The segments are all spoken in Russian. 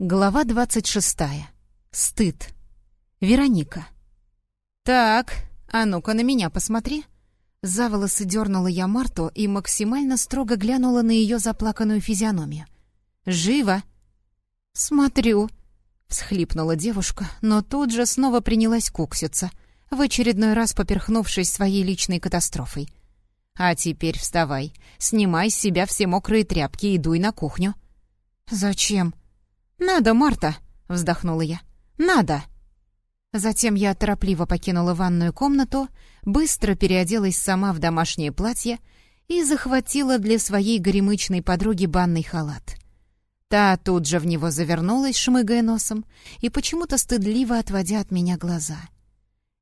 Глава двадцать шестая. Стыд. Вероника. «Так, а ну-ка на меня посмотри». За волосы дернула я Марту и максимально строго глянула на ее заплаканную физиономию. «Живо!» «Смотрю», — всхлипнула девушка, но тут же снова принялась кукситься, в очередной раз поперхнувшись своей личной катастрофой. «А теперь вставай, снимай с себя все мокрые тряпки и дуй на кухню». «Зачем?» «Надо, Марта!» — вздохнула я. «Надо!» Затем я торопливо покинула ванную комнату, быстро переоделась сама в домашнее платье и захватила для своей горемычной подруги банный халат. Та тут же в него завернулась, шмыгая носом, и почему-то стыдливо отводя от меня глаза.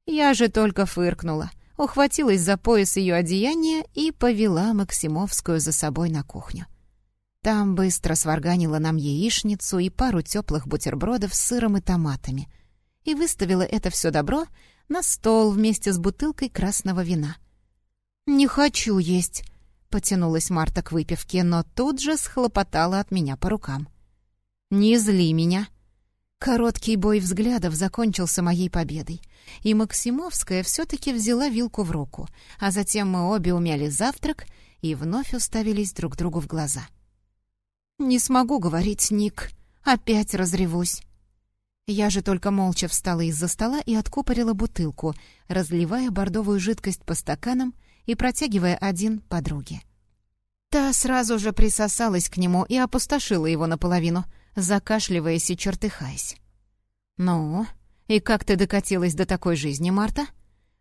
Я же только фыркнула, ухватилась за пояс ее одеяния и повела Максимовскую за собой на кухню. Там быстро сварганила нам яичницу и пару теплых бутербродов с сыром и томатами и выставила это все добро на стол вместе с бутылкой красного вина. «Не хочу есть», — потянулась Марта к выпивке, но тут же схлопотала от меня по рукам. «Не зли меня». Короткий бой взглядов закончился моей победой, и Максимовская все-таки взяла вилку в руку, а затем мы обе умяли завтрак и вновь уставились друг другу в глаза. — «Не смогу говорить, Ник. Опять разревусь». Я же только молча встала из-за стола и откупорила бутылку, разливая бордовую жидкость по стаканам и протягивая один подруге. Та сразу же присосалась к нему и опустошила его наполовину, закашливаясь и чертыхаясь. «Ну, и как ты докатилась до такой жизни, Марта?»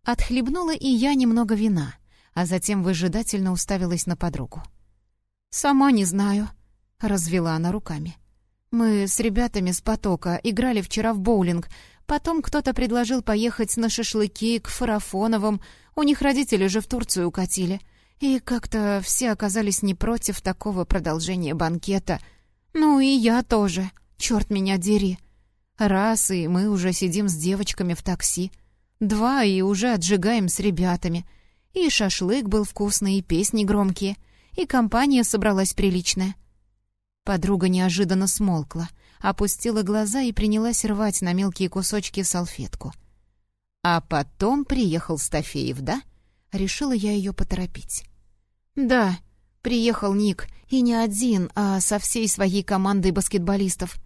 Отхлебнула и я немного вина, а затем выжидательно уставилась на подругу. «Сама не знаю», — развела она руками. «Мы с ребятами с потока играли вчера в боулинг. Потом кто-то предложил поехать на шашлыки к Фарафоновым. У них родители же в Турцию укатили. И как-то все оказались не против такого продолжения банкета. Ну и я тоже. Черт меня дери. Раз, и мы уже сидим с девочками в такси. Два, и уже отжигаем с ребятами. И шашлык был вкусный, и песни громкие. И компания собралась приличная. Подруга неожиданно смолкла, опустила глаза и принялась рвать на мелкие кусочки салфетку. А потом приехал Стафеев, да? Решила я ее поторопить. Да, приехал Ник, и не один, а со всей своей командой баскетболистов.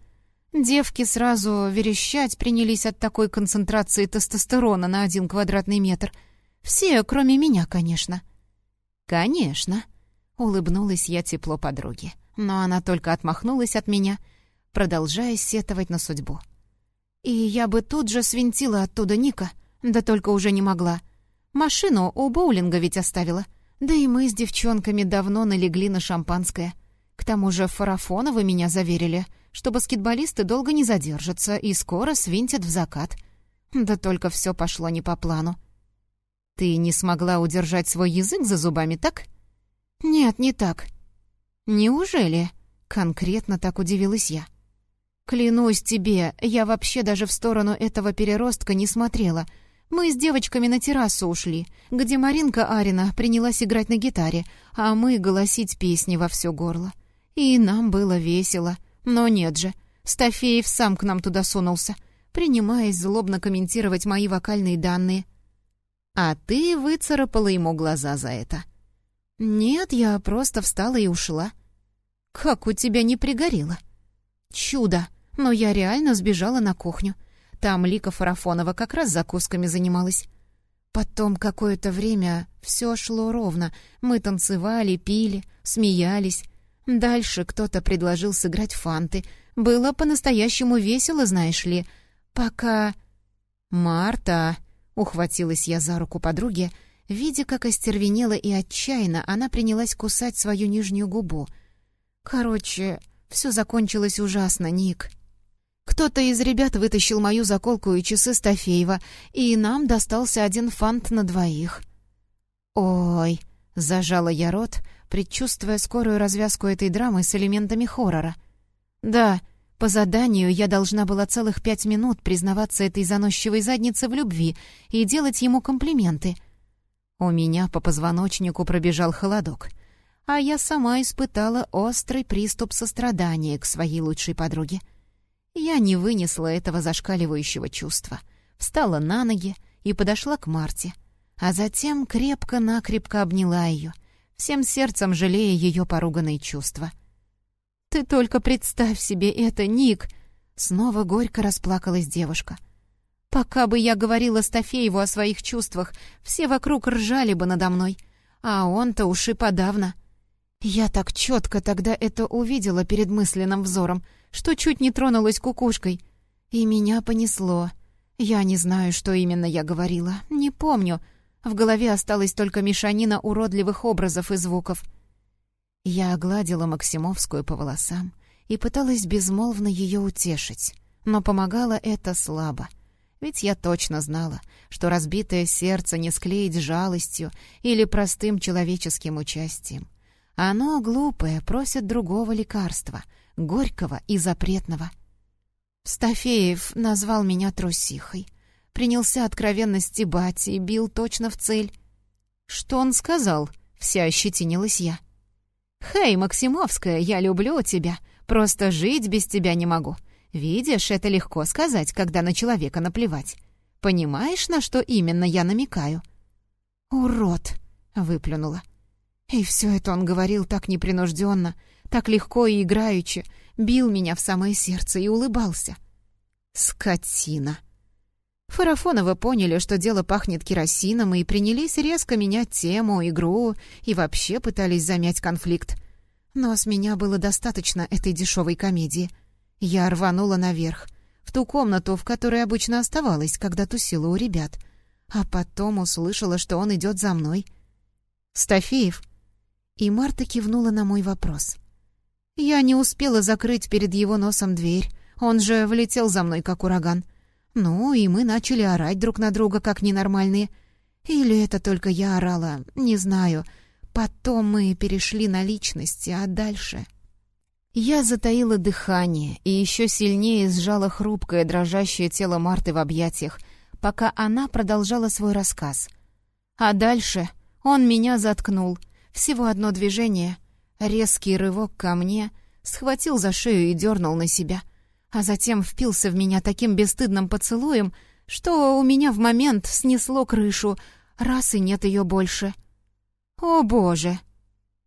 Девки сразу верещать принялись от такой концентрации тестостерона на один квадратный метр. Все, кроме меня, конечно. «Конечно», — улыбнулась я тепло подруге но она только отмахнулась от меня, продолжая сетовать на судьбу. И я бы тут же свинтила оттуда Ника, да только уже не могла. Машину у боулинга ведь оставила. Да и мы с девчонками давно налегли на шампанское. К тому же Фарафоновы меня заверили, что баскетболисты долго не задержатся и скоро свинтят в закат. Да только все пошло не по плану. «Ты не смогла удержать свой язык за зубами, так?» «Нет, не так. «Неужели?» — конкретно так удивилась я. «Клянусь тебе, я вообще даже в сторону этого переростка не смотрела. Мы с девочками на террасу ушли, где Маринка Арина принялась играть на гитаре, а мы голосить песни во все горло. И нам было весело. Но нет же, Стафеев сам к нам туда сунулся, принимаясь злобно комментировать мои вокальные данные. А ты выцарапала ему глаза за это». «Нет, я просто встала и ушла». «Как у тебя не пригорело?» «Чудо! Но я реально сбежала на кухню. Там Лика Фарафонова как раз закусками занималась. Потом какое-то время все шло ровно. Мы танцевали, пили, смеялись. Дальше кто-то предложил сыграть фанты. Было по-настоящему весело, знаешь ли. Пока... «Марта!» — ухватилась я за руку подруги, — Видя, как остервенела и отчаянно, она принялась кусать свою нижнюю губу. «Короче, все закончилось ужасно, Ник. Кто-то из ребят вытащил мою заколку и часы Стафеева, и нам достался один фант на двоих». «Ой!» — зажала я рот, предчувствуя скорую развязку этой драмы с элементами хоррора. «Да, по заданию я должна была целых пять минут признаваться этой заносчивой заднице в любви и делать ему комплименты». У меня по позвоночнику пробежал холодок, а я сама испытала острый приступ сострадания к своей лучшей подруге. Я не вынесла этого зашкаливающего чувства. Встала на ноги и подошла к Марте, а затем крепко-накрепко обняла ее, всем сердцем жалея ее поруганные чувства. «Ты только представь себе это, Ник!» Снова горько расплакалась девушка. «Пока бы я говорила Стафееву о своих чувствах, все вокруг ржали бы надо мной, а он-то уж и подавно». Я так четко тогда это увидела перед мысленным взором, что чуть не тронулась кукушкой. И меня понесло. Я не знаю, что именно я говорила, не помню. В голове осталась только мешанина уродливых образов и звуков. Я огладила Максимовскую по волосам и пыталась безмолвно ее утешить, но помогало это слабо. Ведь я точно знала, что разбитое сердце не склеить жалостью или простым человеческим участием. Оно, глупое, просит другого лекарства, горького и запретного. Стафеев назвал меня трусихой. Принялся откровенно стебать и бил точно в цель. «Что он сказал?» — вся ощетинилась я. «Хей, Максимовская, я люблю тебя. Просто жить без тебя не могу. Видишь, это легко сказать, когда на человека наплевать. Понимаешь, на что именно я намекаю?» «Урод!» — выплюнула. И все это он говорил так непринужденно, так легко и играючи, бил меня в самое сердце и улыбался. Скотина. Фарафоновы поняли, что дело пахнет керосином, и принялись резко менять тему, игру, и вообще пытались замять конфликт. Но с меня было достаточно этой дешевой комедии. Я рванула наверх, в ту комнату, в которой обычно оставалась, когда тусила у ребят. А потом услышала, что он идет за мной. «Стафеев?» И Марта кивнула на мой вопрос. Я не успела закрыть перед его носом дверь. Он же влетел за мной, как ураган. Ну, и мы начали орать друг на друга, как ненормальные. Или это только я орала, не знаю. Потом мы перешли на личности, а дальше... Я затаила дыхание и еще сильнее сжала хрупкое, дрожащее тело Марты в объятиях, пока она продолжала свой рассказ. А дальше он меня заткнул — всего одно движение, резкий рывок ко мне, схватил за шею и дернул на себя, а затем впился в меня таким бесстыдным поцелуем, что у меня в момент снесло крышу, раз и нет ее больше. О боже!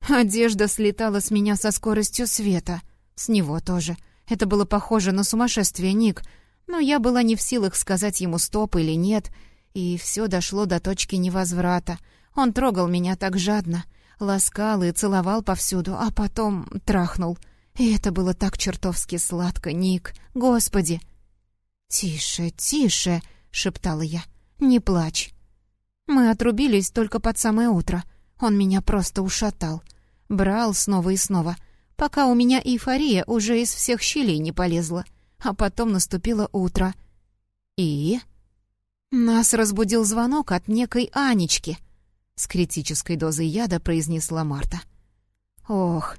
Одежда слетала с меня со скоростью света. С него тоже. Это было похоже на сумасшествие Ник, но я была не в силах сказать ему стоп или нет, и все дошло до точки невозврата. Он трогал меня так жадно — ласкал и целовал повсюду, а потом трахнул. И это было так чертовски сладко, Ник, господи!» «Тише, тише!» — шептала я. «Не плачь!» Мы отрубились только под самое утро. Он меня просто ушатал. Брал снова и снова, пока у меня эйфория уже из всех щелей не полезла. А потом наступило утро. И... Нас разбудил звонок от некой Анечки — с критической дозой яда произнесла Марта. «Ох!»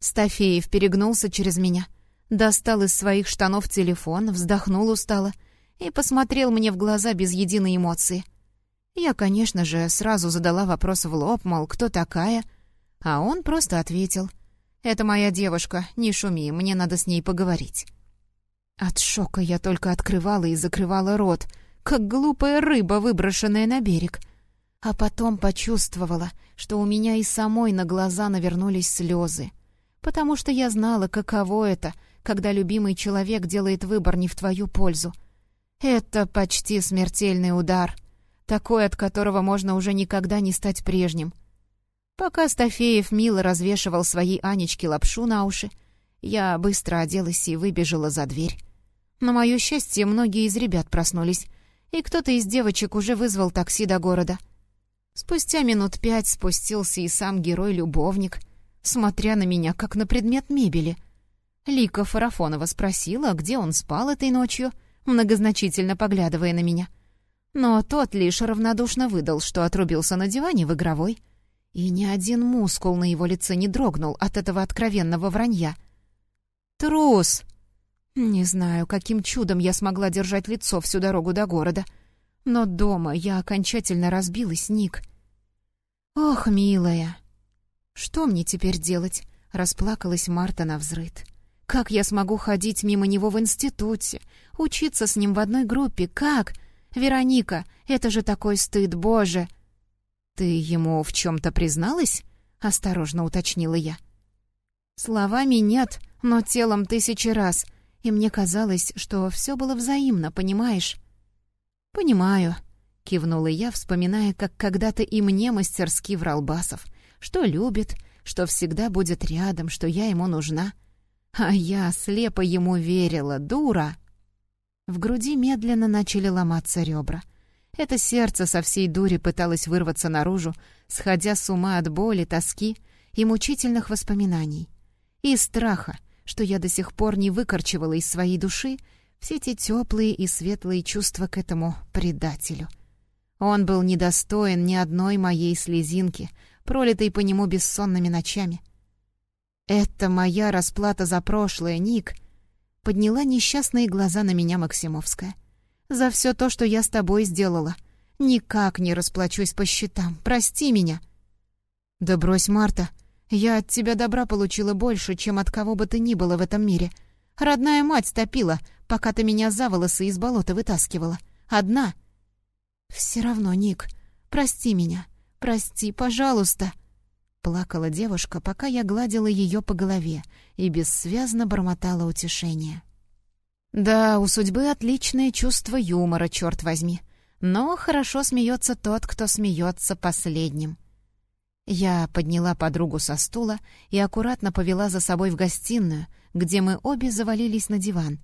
Стафеев перегнулся через меня, достал из своих штанов телефон, вздохнул устало и посмотрел мне в глаза без единой эмоции. Я, конечно же, сразу задала вопрос в лоб, мол, кто такая, а он просто ответил. «Это моя девушка, не шуми, мне надо с ней поговорить». От шока я только открывала и закрывала рот, как глупая рыба, выброшенная на берег — а потом почувствовала, что у меня и самой на глаза навернулись слезы. Потому что я знала, каково это, когда любимый человек делает выбор не в твою пользу. Это почти смертельный удар, такой, от которого можно уже никогда не стать прежним. Пока Стафеев мило развешивал своей Анечке лапшу на уши, я быстро оделась и выбежала за дверь. На мое счастье, многие из ребят проснулись, и кто-то из девочек уже вызвал такси до города — Спустя минут пять спустился и сам герой-любовник, смотря на меня, как на предмет мебели. Лика Фарафонова спросила, где он спал этой ночью, многозначительно поглядывая на меня. Но тот лишь равнодушно выдал, что отрубился на диване в игровой. И ни один мускул на его лице не дрогнул от этого откровенного вранья. «Трус!» Не знаю, каким чудом я смогла держать лицо всю дорогу до города — но дома я окончательно разбилась, Ник. «Ох, милая!» «Что мне теперь делать?» — расплакалась Марта на взрыд. Как я смогу ходить мимо него в институте, учиться с ним в одной группе? Как? Вероника, это же такой стыд, боже!» «Ты ему в чем-то призналась?» — осторожно уточнила я. «Словами нет, но телом тысячи раз, и мне казалось, что все было взаимно, понимаешь?» «Понимаю», — кивнула я, вспоминая, как когда-то и мне мастерски врал Басов, что любит, что всегда будет рядом, что я ему нужна. А я слепо ему верила, дура. В груди медленно начали ломаться ребра. Это сердце со всей дури пыталось вырваться наружу, сходя с ума от боли, тоски и мучительных воспоминаний. И страха, что я до сих пор не выкорчевала из своей души все эти теплые и светлые чувства к этому предателю. Он был недостоин ни одной моей слезинки, пролитой по нему бессонными ночами. «Это моя расплата за прошлое, Ник», — подняла несчастные глаза на меня Максимовская. «За все то, что я с тобой сделала. Никак не расплачусь по счетам. Прости меня». «Да брось, Марта. Я от тебя добра получила больше, чем от кого бы ты ни было в этом мире. Родная мать топила, пока ты меня за волосы из болота вытаскивала. Одна». «Все равно, Ник, прости меня. Прости, пожалуйста». Плакала девушка, пока я гладила ее по голове и бессвязно бормотала утешение. Да, у судьбы отличное чувство юмора, черт возьми. Но хорошо смеется тот, кто смеется последним. Я подняла подругу со стула и аккуратно повела за собой в гостиную, где мы обе завалились на диван.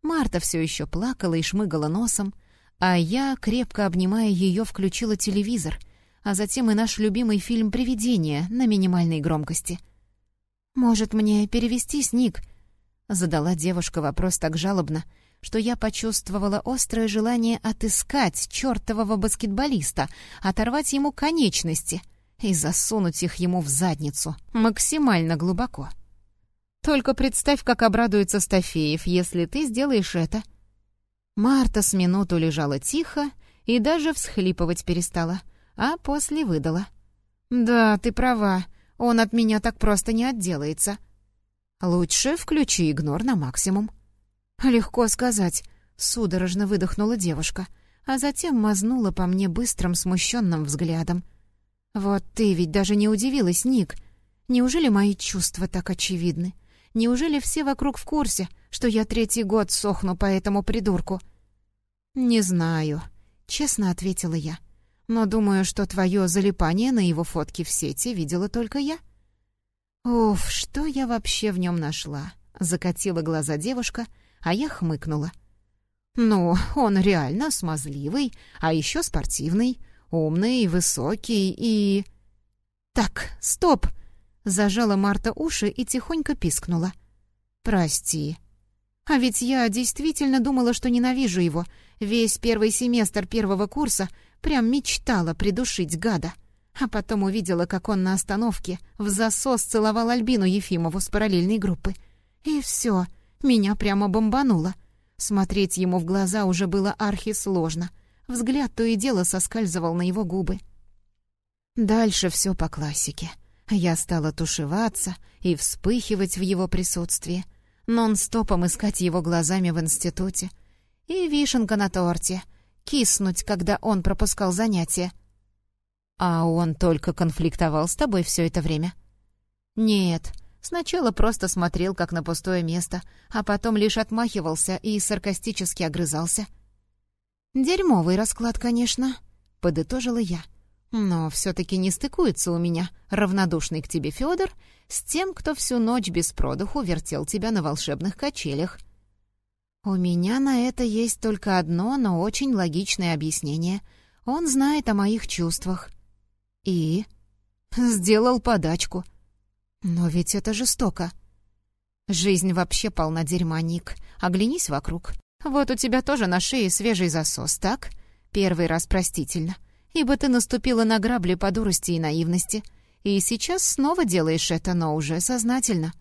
Марта все еще плакала и шмыгала носом, а я, крепко обнимая ее, включила телевизор — а затем и наш любимый фильм «Привидение» на минимальной громкости. «Может, мне перевестись, Ник?» — задала девушка вопрос так жалобно, что я почувствовала острое желание отыскать чертового баскетболиста, оторвать ему конечности и засунуть их ему в задницу максимально глубоко. Только представь, как обрадуется Стафеев, если ты сделаешь это. Марта с минуту лежала тихо и даже всхлипывать перестала — а после выдала. «Да, ты права, он от меня так просто не отделается. Лучше включи игнор на максимум». «Легко сказать», — судорожно выдохнула девушка, а затем мазнула по мне быстрым смущенным взглядом. «Вот ты ведь даже не удивилась, Ник. Неужели мои чувства так очевидны? Неужели все вокруг в курсе, что я третий год сохну по этому придурку?» «Не знаю», — честно ответила я но думаю, что твое залипание на его фотки в сети видела только я». «Уф, что я вообще в нем нашла?» — закатила глаза девушка, а я хмыкнула. «Ну, он реально смазливый, а еще спортивный, умный, высокий и...» «Так, стоп!» — зажала Марта уши и тихонько пискнула. «Прости. А ведь я действительно думала, что ненавижу его. Весь первый семестр первого курса Прям мечтала придушить гада. А потом увидела, как он на остановке в засос целовал Альбину Ефимову с параллельной группы. И все, меня прямо бомбануло. Смотреть ему в глаза уже было архи сложно. Взгляд то и дело соскальзывал на его губы. Дальше все по классике. Я стала тушеваться и вспыхивать в его присутствии, нон-стопом искать его глазами в институте. И вишенка на торте — киснуть, когда он пропускал занятия. А он только конфликтовал с тобой все это время? Нет, сначала просто смотрел, как на пустое место, а потом лишь отмахивался и саркастически огрызался. «Дерьмовый расклад, конечно», — подытожила я. «Но все-таки не стыкуется у меня равнодушный к тебе Федор с тем, кто всю ночь без продуху вертел тебя на волшебных качелях». «У меня на это есть только одно, но очень логичное объяснение. Он знает о моих чувствах». «И?» «Сделал подачку». «Но ведь это жестоко». «Жизнь вообще полна дерьма, Ник. Оглянись вокруг. Вот у тебя тоже на шее свежий засос, так? Первый раз простительно. Ибо ты наступила на грабли по дурости и наивности. И сейчас снова делаешь это, но уже сознательно».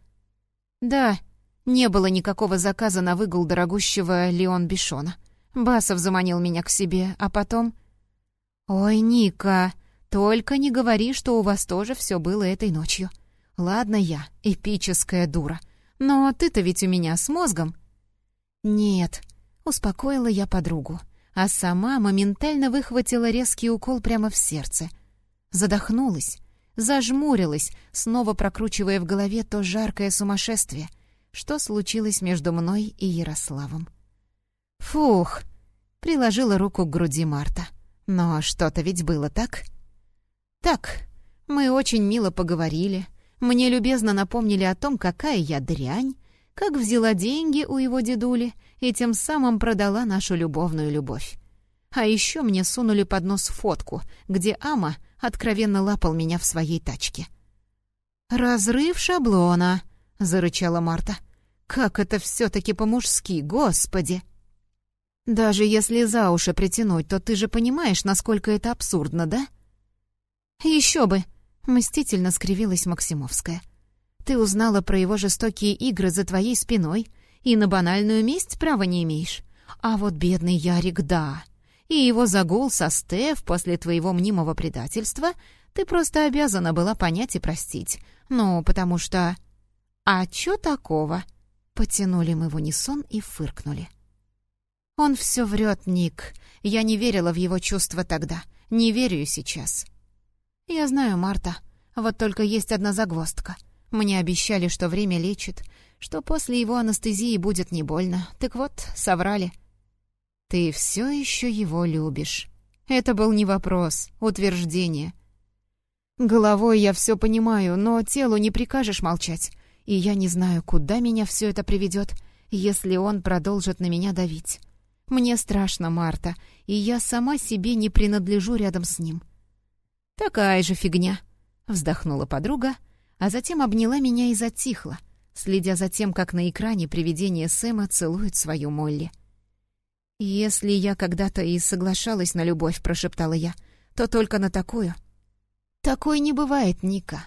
«Да», не было никакого заказа на выгул дорогущего Леон Бишона. Басов заманил меня к себе, а потом... «Ой, Ника, только не говори, что у вас тоже все было этой ночью. Ладно я, эпическая дура, Но ты-то ведь у меня с мозгом». «Нет», — успокоила я подругу, а сама моментально выхватила резкий укол прямо в сердце. Задохнулась, зажмурилась, снова прокручивая в голове то жаркое сумасшествие, что случилось между мной и Ярославом. «Фух!» — приложила руку к груди Марта. «Но что-то ведь было, так?» «Так, мы очень мило поговорили. Мне любезно напомнили о том, какая я дрянь, как взяла деньги у его дедули и тем самым продала нашу любовную любовь. А еще мне сунули под нос фотку, где Ама откровенно лапал меня в своей тачке. «Разрыв шаблона», — зарычала Марта. «Как это все-таки по-мужски, господи!» «Даже если за уши притянуть, то ты же понимаешь, насколько это абсурдно, да?» «Еще бы!» — мстительно скривилась Максимовская. «Ты узнала про его жестокие игры за твоей спиной и на банальную месть права не имеешь. А вот бедный Ярик — да и его загул со Стеф после твоего мнимого предательства ты просто обязана была понять и простить. Ну, потому что... А чё такого? Потянули мы в унисон и фыркнули. Он все врет, Ник. Я не верила в его чувства тогда. Не верю сейчас. Я знаю, Марта. Вот только есть одна загвоздка. Мне обещали, что время лечит, что после его анестезии будет не больно. Так вот, соврали. «Ты все еще его любишь». Это был не вопрос, утверждение. Головой я все понимаю, но телу не прикажешь молчать. И я не знаю, куда меня все это приведет, если он продолжит на меня давить. Мне страшно, Марта, и я сама себе не принадлежу рядом с ним. «Такая же фигня», — вздохнула подруга, а затем обняла меня и затихла, следя за тем, как на экране привидение Сэма целует свою Молли. «Если я когда-то и соглашалась на любовь», — прошептала я, — «то только на такую». «Такой не бывает, Ника».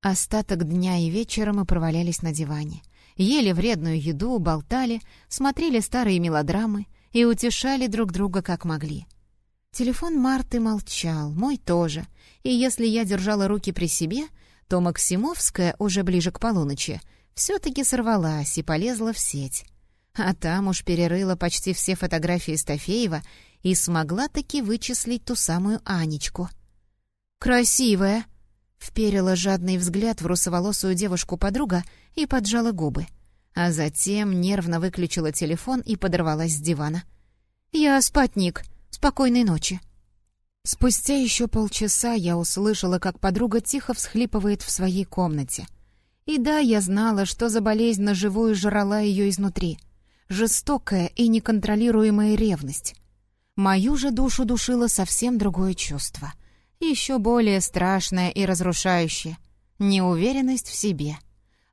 Остаток дня и вечера мы провалялись на диване. Ели вредную еду, болтали, смотрели старые мелодрамы и утешали друг друга как могли. Телефон Марты молчал, мой тоже, и если я держала руки при себе, то Максимовская, уже ближе к полуночи, все-таки сорвалась и полезла в сеть. А там уж перерыла почти все фотографии Стафеева и смогла таки вычислить ту самую Анечку. «Красивая!» — вперила жадный взгляд в русоволосую девушку подруга и поджала губы. А затем нервно выключила телефон и подорвалась с дивана. «Я спать. Спокойной ночи». Спустя еще полчаса я услышала, как подруга тихо всхлипывает в своей комнате. И да, я знала, что за болезнь на живую жрала ее изнутри — жестокая и неконтролируемая ревность. Мою же душу душило совсем другое чувство, еще более страшное и разрушающее — неуверенность в себе.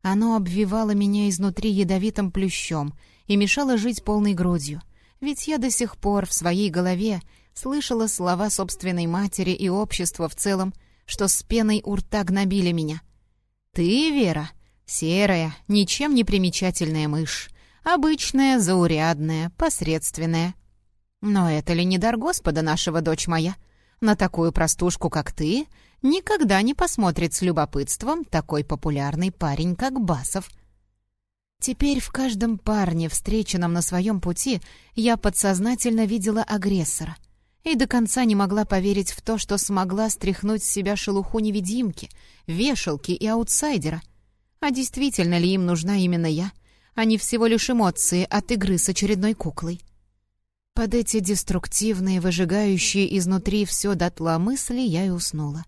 Оно обвивало меня изнутри ядовитым плющом и мешало жить полной грудью, ведь я до сих пор в своей голове слышала слова собственной матери и общества в целом, что с пеной у рта гнобили меня. «Ты, Вера, серая, ничем не примечательная мышь, Обычная, заурядная, посредственная. Но это ли не дар Господа нашего, дочь моя? На такую простушку, как ты, никогда не посмотрит с любопытством такой популярный парень, как Басов. Теперь в каждом парне, встреченном на своем пути, я подсознательно видела агрессора и до конца не могла поверить в то, что смогла стряхнуть с себя шелуху невидимки, вешалки и аутсайдера. А действительно ли им нужна именно я — они всего лишь эмоции от игры с очередной куклой. Под эти деструктивные, выжигающие изнутри все дотла мысли я и уснула.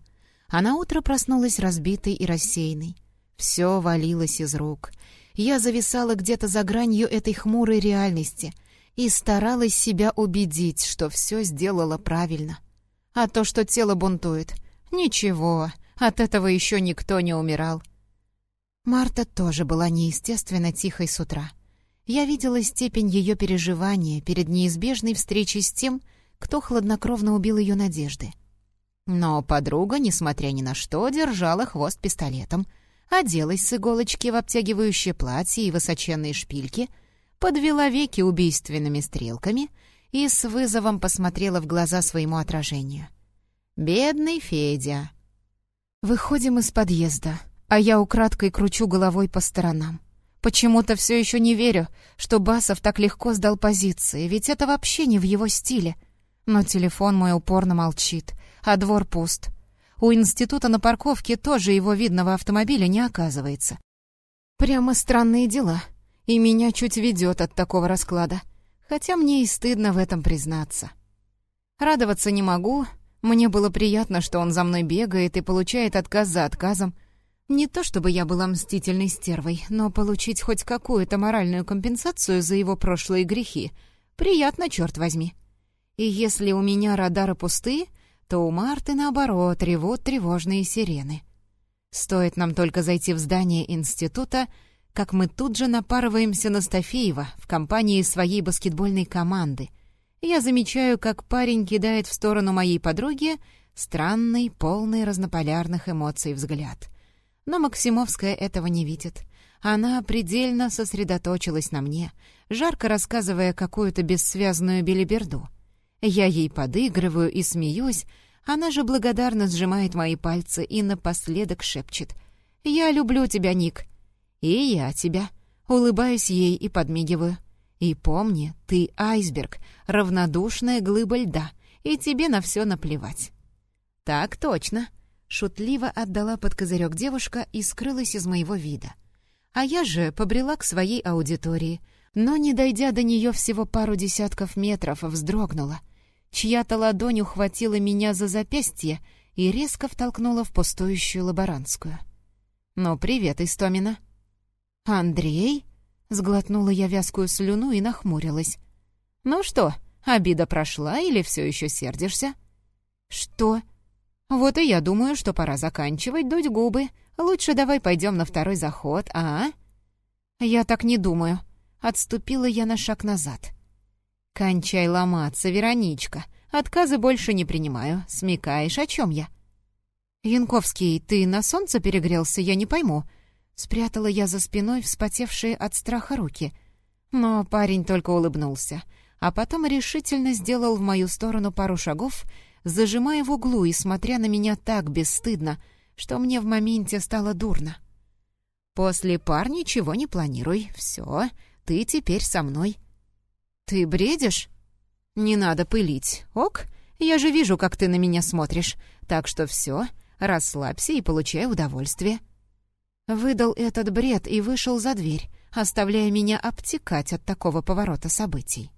А на утро проснулась разбитой и рассеянной. Все валилось из рук. Я зависала где-то за гранью этой хмурой реальности и старалась себя убедить, что все сделала правильно. А то, что тело бунтует, ничего, от этого еще никто не умирал. Марта тоже была неестественно тихой с утра. Я видела степень ее переживания перед неизбежной встречей с тем, кто хладнокровно убил ее надежды. Но подруга, несмотря ни на что, держала хвост пистолетом, оделась с иголочки в обтягивающее платье и высоченные шпильки, подвела веки убийственными стрелками и с вызовом посмотрела в глаза своему отражению. «Бедный Федя!» Выходим из подъезда а я украдкой кручу головой по сторонам. Почему-то все еще не верю, что Басов так легко сдал позиции, ведь это вообще не в его стиле. Но телефон мой упорно молчит, а двор пуст. У института на парковке тоже его видного автомобиля не оказывается. Прямо странные дела, и меня чуть ведет от такого расклада, хотя мне и стыдно в этом признаться. Радоваться не могу, мне было приятно, что он за мной бегает и получает отказ за отказом — не то чтобы я была мстительной стервой, но получить хоть какую-то моральную компенсацию за его прошлые грехи приятно, черт возьми. И если у меня радары пусты, то у Марты, наоборот, ревут тревожные сирены. Стоит нам только зайти в здание института, как мы тут же напарываемся на Стафеева в компании своей баскетбольной команды. Я замечаю, как парень кидает в сторону моей подруги странный, полный разнополярных эмоций взгляд — но Максимовская этого не видит. Она предельно сосредоточилась на мне, жарко рассказывая какую-то бессвязную белиберду. Я ей подыгрываю и смеюсь, она же благодарно сжимает мои пальцы и напоследок шепчет. «Я люблю тебя, Ник». «И я тебя». Улыбаюсь ей и подмигиваю. «И помни, ты айсберг, равнодушная глыба льда, и тебе на все наплевать». «Так точно», Шутливо отдала под козырек девушка и скрылась из моего вида. А я же побрела к своей аудитории, но, не дойдя до нее всего пару десятков метров, вздрогнула. Чья-то ладонь ухватила меня за запястье и резко втолкнула в пустующую лаборантскую. «Ну, привет, Истомина!» «Андрей?» — сглотнула я вязкую слюну и нахмурилась. «Ну что, обида прошла или все еще сердишься?» «Что?» «Вот и я думаю, что пора заканчивать дуть губы. Лучше давай пойдем на второй заход, а?» «Я так не думаю». Отступила я на шаг назад. «Кончай ломаться, Вероничка. Отказы больше не принимаю. Смекаешь, о чем я?» «Янковский, ты на солнце перегрелся, я не пойму». Спрятала я за спиной вспотевшие от страха руки. Но парень только улыбнулся, а потом решительно сделал в мою сторону пару шагов — зажимая в углу и смотря на меня так бесстыдно, что мне в моменте стало дурно. «После пар ничего не планируй. Все, ты теперь со мной». «Ты бредишь?» «Не надо пылить. Ок, я же вижу, как ты на меня смотришь. Так что все, расслабься и получай удовольствие». Выдал этот бред и вышел за дверь, оставляя меня обтекать от такого поворота событий.